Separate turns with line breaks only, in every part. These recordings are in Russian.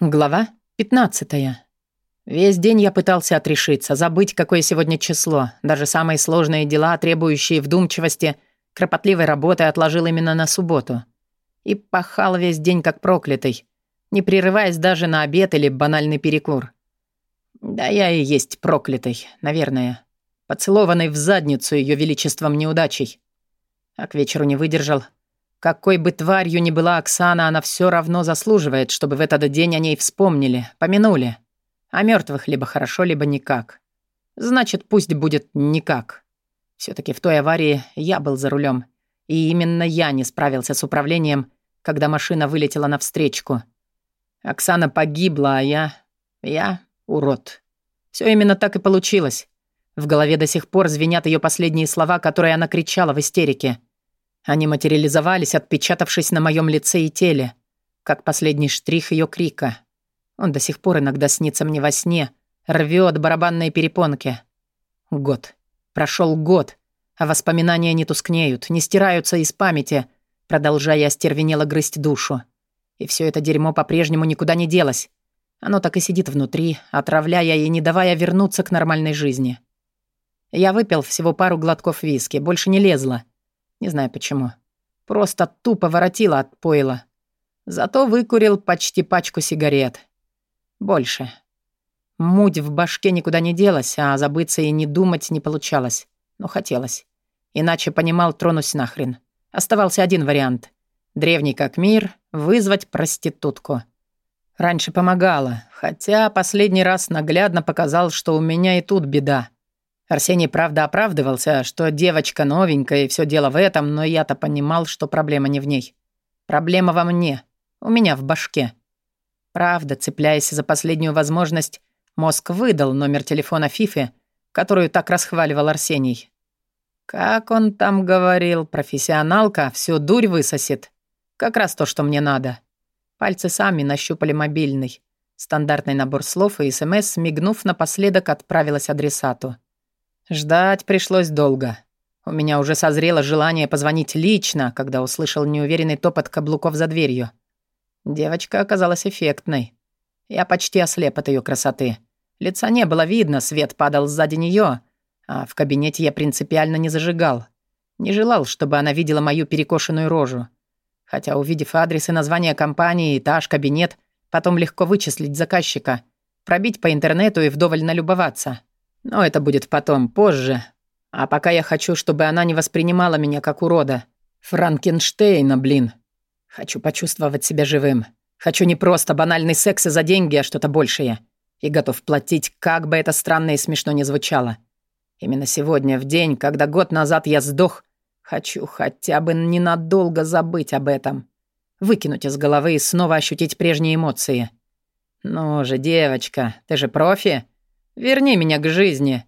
Глава 15. Весь день я пытался отрешиться, забыть, какое сегодня число. Даже самые сложные дела, требующие вдумчивости, кропотливой работы, отложил именно на субботу. И пахал весь день как проклятый, не прерываясь даже на обед или банальный перекур. Да я и есть проклятый, наверное. Поцелованный в задницу ее величеством неудачей. А к вечеру не выдержал, какой бы тварью ни была Оксана, она все равно заслуживает, чтобы в этот день о ней вспомнили, помянули. А мертвых либо хорошо, либо никак. Значит, пусть будет никак. все таки в той аварии я был за рулем, И именно я не справился с управлением, когда машина вылетела навстречку. Оксана погибла, а я... Я урод. Все именно так и получилось. В голове до сих пор звенят ее последние слова, которые она кричала в истерике. Они материализовались, отпечатавшись на моем лице и теле, как последний штрих ее крика. Он до сих пор иногда снится мне во сне, рвет барабанные перепонки. Год. Прошел год, а воспоминания не тускнеют, не стираются из памяти, продолжая остервенело грызть душу. И все это дерьмо по-прежнему никуда не делось. Оно так и сидит внутри, отравляя и не давая вернуться к нормальной жизни. Я выпил всего пару глотков виски, больше не лезла. Не знаю почему. Просто тупо воротило от пойла. Зато выкурил почти пачку сигарет. Больше. Муть в башке никуда не делась, а забыться и не думать не получалось. Но хотелось. Иначе, понимал, тронусь нахрен. Оставался один вариант. Древний как мир — вызвать проститутку. Раньше помогала, хотя последний раз наглядно показал, что у меня и тут беда. Арсений, правда, оправдывался, что девочка новенькая и все дело в этом, но я-то понимал, что проблема не в ней. Проблема во мне, у меня в башке. Правда, цепляясь за последнюю возможность, мозг выдал номер телефона Фифи, которую так расхваливал Арсений. Как он там говорил, профессионалка всю дурь высосет. Как раз то, что мне надо. Пальцы сами нащупали мобильный. Стандартный набор слов и СМС, мигнув напоследок, отправилась адресату. Ждать пришлось долго. У меня уже созрело желание позвонить лично, когда услышал неуверенный топот каблуков за дверью. Девочка оказалась эффектной. Я почти ослеп от ее красоты. Лица не было видно, свет падал сзади нее, а в кабинете я принципиально не зажигал. Не желал, чтобы она видела мою перекошенную рожу. Хотя, увидев адрес и название компании, этаж, кабинет, потом легко вычислить заказчика, пробить по интернету и вдоволь налюбоваться. Но это будет потом, позже. А пока я хочу, чтобы она не воспринимала меня как урода. Франкенштейна, блин. Хочу почувствовать себя живым. Хочу не просто банальный секс за деньги, а что-то большее. И готов платить, как бы это странно и смешно не звучало. Именно сегодня, в день, когда год назад я сдох, хочу хотя бы ненадолго забыть об этом. Выкинуть из головы и снова ощутить прежние эмоции. «Ну же, девочка, ты же профи?» Верни меня к жизни.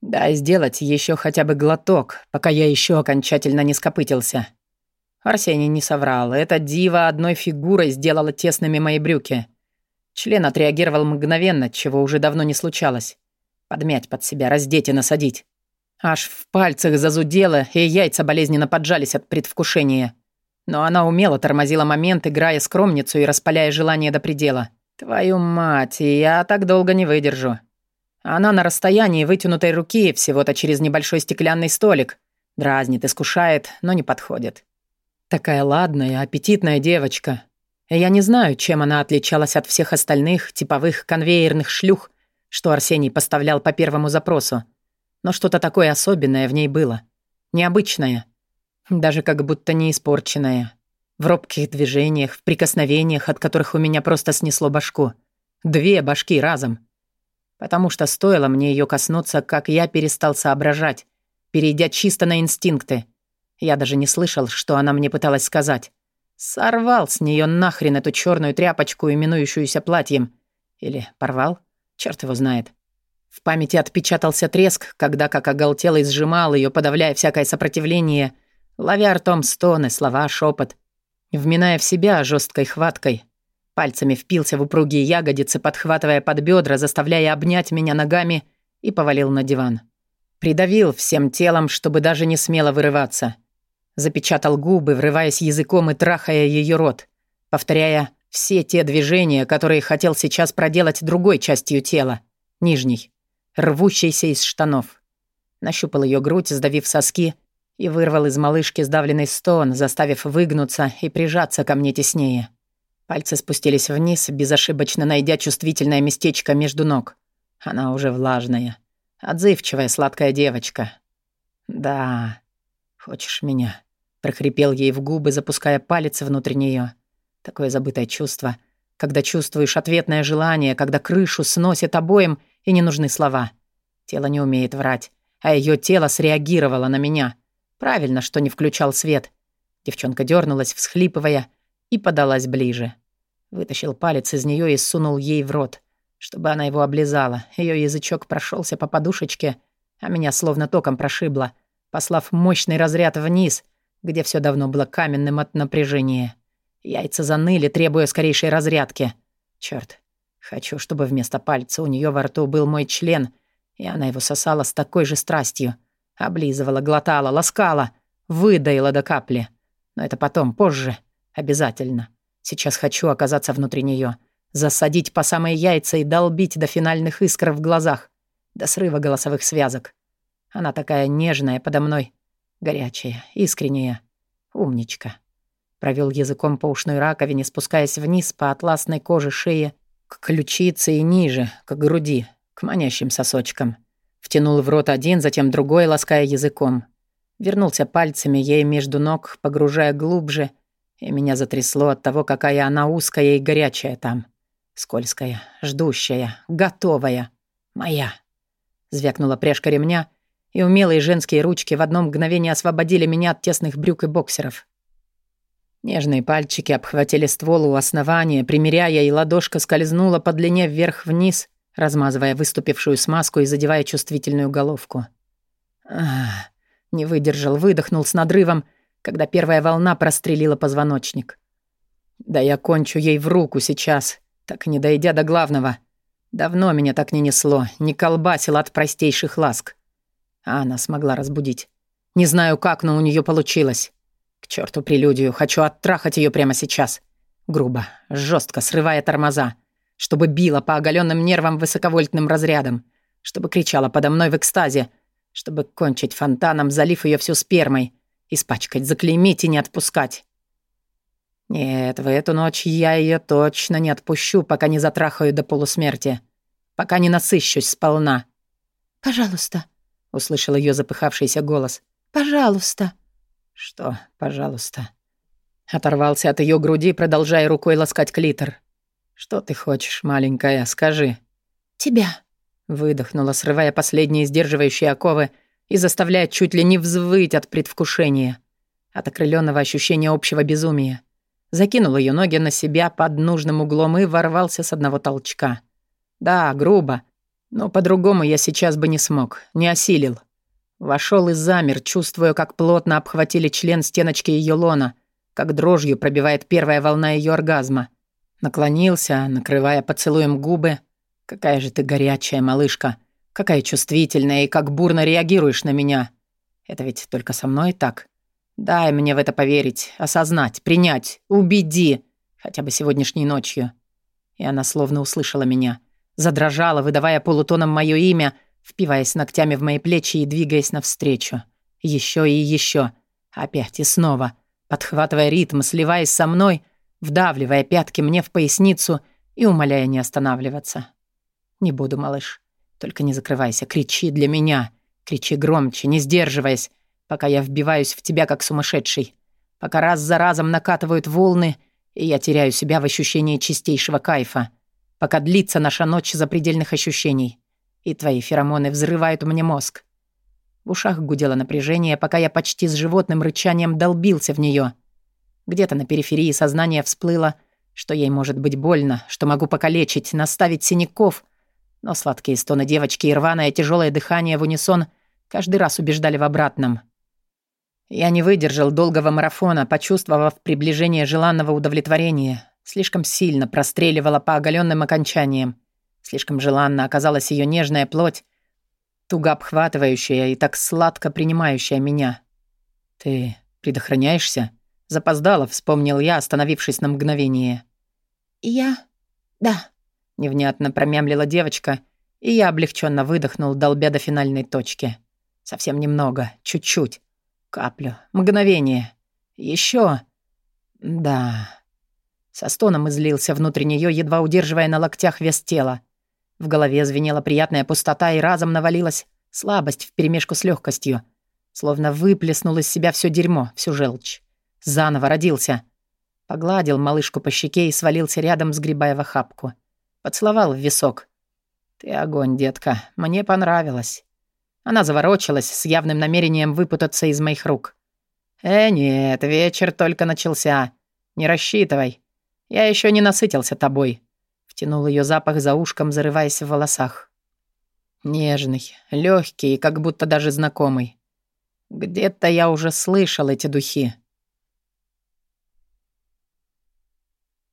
Дай сделать еще хотя бы глоток, пока я еще окончательно не скопытился». Арсений не соврал. Эта дива одной фигурой сделала тесными мои брюки. Член отреагировал мгновенно, чего уже давно не случалось. Подмять под себя, раздеть и насадить. Аж в пальцах зазудело, и яйца болезненно поджались от предвкушения. Но она умело тормозила момент, играя скромницу и распаляя желание до предела. «Твою мать, я так долго не выдержу». Она на расстоянии вытянутой руки, всего-то через небольшой стеклянный столик. Дразнит, искушает, но не подходит. Такая ладная, аппетитная девочка. Я не знаю, чем она отличалась от всех остальных типовых конвейерных шлюх, что Арсений поставлял по первому запросу. Но что-то такое особенное в ней было. Необычное. Даже как будто не испорченное. В робких движениях, в прикосновениях, от которых у меня просто снесло башку. Две башки разом потому что стоило мне ее коснуться, как я перестал соображать, перейдя чисто на инстинкты. Я даже не слышал, что она мне пыталась сказать. Сорвал с нее нахрен эту черную тряпочку, именующуюся платьем. Или порвал? Черт его знает. В памяти отпечатался треск, когда как оголтелый сжимал ее, подавляя всякое сопротивление, ловя ртом стоны, слова, шепот, вминая в себя жесткой хваткой, Пальцами впился в упругие ягодицы, подхватывая под бедра, заставляя обнять меня ногами и повалил на диван. Придавил всем телом, чтобы даже не смело вырываться. Запечатал губы, врываясь языком и трахая ее рот, повторяя все те движения, которые хотел сейчас проделать другой частью тела, нижней, рвущейся из штанов. Нащупал ее грудь, сдавив соски, и вырвал из малышки сдавленный стон, заставив выгнуться и прижаться ко мне теснее. Пальцы спустились вниз, безошибочно найдя чувствительное местечко между ног. Она уже влажная. Отзывчивая сладкая девочка. «Да, хочешь меня?» прохрипел ей в губы, запуская палец внутрь нее. Такое забытое чувство, когда чувствуешь ответное желание, когда крышу сносит обоим и не нужны слова. Тело не умеет врать, а ее тело среагировало на меня. Правильно, что не включал свет. Девчонка дернулась, всхлипывая, и подалась ближе. Вытащил палец из нее и сунул ей в рот, чтобы она его облизала. Ее язычок прошелся по подушечке, а меня словно током прошибло, послав мощный разряд вниз, где все давно было каменным от напряжения. Яйца заныли, требуя скорейшей разрядки. Черт, хочу, чтобы вместо пальца у нее во рту был мой член, и она его сосала с такой же страстью. Облизывала, глотала, ласкала, выдаила до капли. Но это потом, позже. Обязательно. Сейчас хочу оказаться внутри нее, засадить по самые яйца и долбить до финальных искр в глазах, до срыва голосовых связок. Она такая нежная подо мной, горячая, искренняя, умничка. Провел языком по ушной раковине, спускаясь вниз по атласной коже шеи, к ключице и ниже, к груди, к манящим сосочкам. Втянул в рот один, затем другой, лаская языком. Вернулся пальцами ей между ног, погружая глубже, и меня затрясло от того, какая она узкая и горячая там. Скользкая, ждущая, готовая. Моя. Звякнула пряжка ремня, и умелые женские ручки в одно мгновение освободили меня от тесных брюк и боксеров. Нежные пальчики обхватили ствол у основания, примеряя, и ладошка скользнула по длине вверх-вниз, размазывая выступившую смазку и задевая чувствительную головку. Ах, не выдержал, выдохнул с надрывом, когда первая волна прострелила позвоночник. Да я кончу ей в руку сейчас, так не дойдя до главного. Давно меня так не несло, не колбасило от простейших ласк. А она смогла разбудить. Не знаю как, но у нее получилось. К черту прелюдию, хочу оттрахать ее прямо сейчас. Грубо, жестко, срывая тормоза. Чтобы била по оголенным нервам высоковольтным разрядом. Чтобы кричала подо мной в экстазе. Чтобы кончить фонтаном, залив ее всю спермой. Испачкать, заклеймить и не отпускать. Нет, в эту ночь я ее точно не отпущу, пока не затрахаю до полусмерти. Пока не насыщусь сполна.
«Пожалуйста», — услышал ее запыхавшийся голос. «Пожалуйста».
«Что, пожалуйста?» Оторвался от ее груди, продолжая рукой ласкать клитор. «Что ты хочешь, маленькая, скажи?»
«Тебя», —
выдохнула, срывая последние сдерживающие оковы и заставляя чуть ли не взвыть от предвкушения, от окрыленного ощущения общего безумия. Закинул ее ноги на себя под нужным углом и ворвался с одного толчка. Да, грубо, но по-другому я сейчас бы не смог, не осилил. Вошел и замер, чувствуя, как плотно обхватили член стеночки ее лона, как дрожью пробивает первая волна ее оргазма. Наклонился, накрывая поцелуем губы. «Какая же ты горячая, малышка! Какая чувствительная и как бурно реагируешь на меня! Это ведь только со мной так? Дай мне в это поверить, осознать, принять, убеди, хотя бы сегодняшней ночью». И она словно услышала меня. Задрожала, выдавая полутоном мое имя — впиваясь ногтями в мои плечи и двигаясь навстречу. Еще и еще. Опять и снова. Подхватывая ритм, сливаясь со мной, вдавливая пятки мне в поясницу и умоляя не останавливаться. «Не буду, малыш. Только не закрывайся. Кричи для меня. Кричи громче, не сдерживаясь, пока я вбиваюсь в тебя как сумасшедший. Пока раз за разом накатывают волны, и я теряю себя в ощущении чистейшего кайфа. Пока длится наша ночь запредельных ощущений и твои феромоны взрывают мне мозг. В ушах гудело напряжение, пока я почти с животным рычанием долбился в нее. Где-то на периферии сознания всплыло, что ей может быть больно, что могу покалечить, наставить синяков. Но сладкие стоны девочки и рваное тяжелое дыхание в унисон каждый раз убеждали в обратном. Я не выдержал долгого марафона, почувствовав приближение желанного удовлетворения. Слишком сильно простреливало по оголенным окончаниям. Слишком желанна оказалась ее нежная плоть, туго обхватывающая и так сладко принимающая меня. «Ты предохраняешься?» Запоздало, вспомнил я, остановившись на мгновение.
Я... Да.
Невнятно промямлила девочка, и я облегченно выдохнул, долбя до финальной точки. Совсем немного, чуть-чуть. Каплю, мгновение. Еще. Да. Со стоном излился внутрь нее, едва удерживая на локтях вес тела. В голове звенела приятная пустота, и разом навалилась слабость вперемешку с легкостью. Словно выплеснул из себя все дерьмо, всю желчь. Заново родился. Погладил малышку по щеке и свалился рядом, сгребая в охапку. Поцеловал в висок. «Ты огонь, детка. Мне понравилось». Она заворочилась с явным намерением выпутаться из моих рук. «Э, нет, вечер только начался. Не рассчитывай. Я еще не насытился тобой». Втянул ее запах за ушком, зарываясь в волосах. Нежный, легкий, как будто даже знакомый. Где-то я уже слышал эти духи.